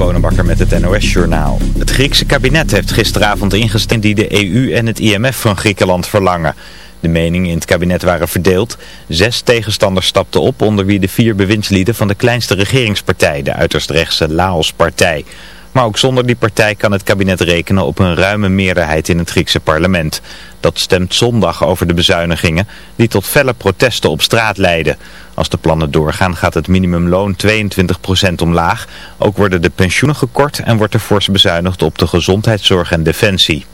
Bonenbakker met het NOS Journaal. Het Griekse kabinet heeft gisteravond ingestemd die de EU en het IMF van Griekenland verlangen. De meningen in het kabinet waren verdeeld. Zes tegenstanders stapten op, onder wie de vier bewindslieden van de kleinste regeringspartij, de uiterst rechtse Laos-partij. Maar ook zonder die partij kan het kabinet rekenen op een ruime meerderheid in het Griekse parlement. Dat stemt zondag over de bezuinigingen die tot felle protesten op straat leiden. Als de plannen doorgaan gaat het minimumloon 22% omlaag. Ook worden de pensioenen gekort en wordt er fors bezuinigd op de gezondheidszorg en defensie.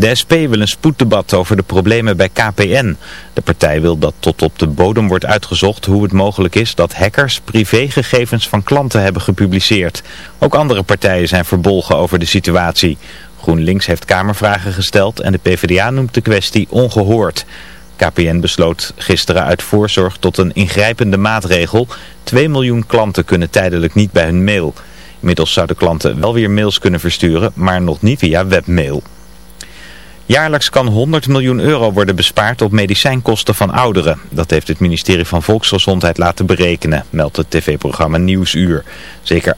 De SP wil een spoeddebat over de problemen bij KPN. De partij wil dat tot op de bodem wordt uitgezocht hoe het mogelijk is dat hackers privégegevens van klanten hebben gepubliceerd. Ook andere partijen zijn verbolgen over de situatie. GroenLinks heeft kamervragen gesteld en de PvdA noemt de kwestie ongehoord. KPN besloot gisteren uit voorzorg tot een ingrijpende maatregel. 2 miljoen klanten kunnen tijdelijk niet bij hun mail. Inmiddels zouden klanten wel weer mails kunnen versturen, maar nog niet via webmail. Jaarlijks kan 100 miljoen euro worden bespaard op medicijnkosten van ouderen. Dat heeft het ministerie van Volksgezondheid laten berekenen, meldt het tv-programma Nieuwsuur. Zeker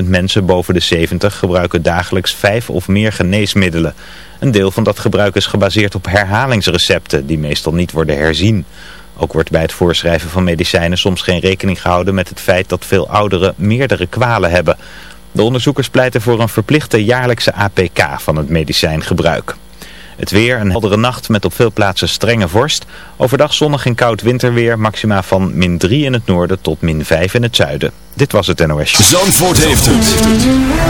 800.000 mensen boven de 70 gebruiken dagelijks vijf of meer geneesmiddelen. Een deel van dat gebruik is gebaseerd op herhalingsrecepten, die meestal niet worden herzien. Ook wordt bij het voorschrijven van medicijnen soms geen rekening gehouden met het feit dat veel ouderen meerdere kwalen hebben. De onderzoekers pleiten voor een verplichte jaarlijkse APK van het medicijngebruik. Het weer, een heldere nacht met op veel plaatsen strenge vorst. Overdag zonnig en koud winterweer, maxima van min 3 in het noorden tot min 5 in het zuiden. Dit was het NOS. Zandvoort heeft het.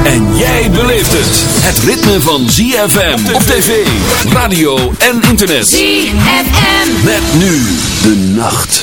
En jij beleeft het. Het ritme van ZFM op tv, radio en internet. ZFM. Met nu de nacht.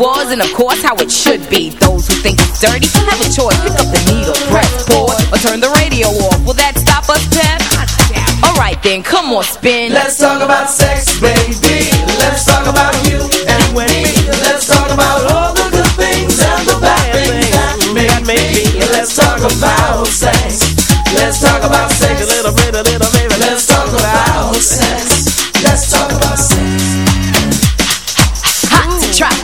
was and of course how it should be. Those who think it's dirty have a choice. Pick up the needle, press pause, or turn the radio off. Will that stop us, Pep? Alright then, come on, spin. Let's talk about sex, baby. Let's talk about you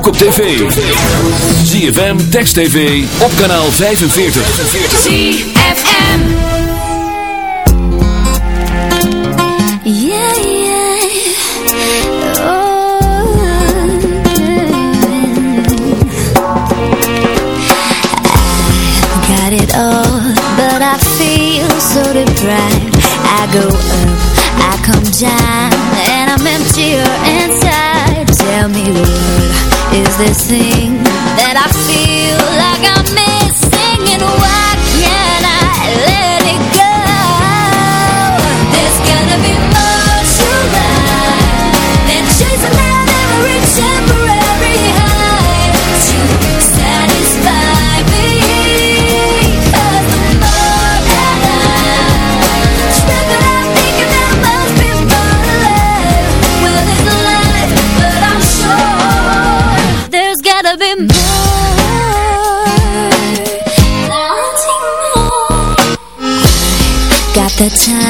ook op tv. ZFM, Text TV, op kanaal 45. ZFM Yeah, yeah Oh, yeah. I got it all, but I feel so deprived I go up, I come down, and I'm emptier inside Tell me what this thing that I feel like I'm missing and why can't I let it go? There's gonna be the time.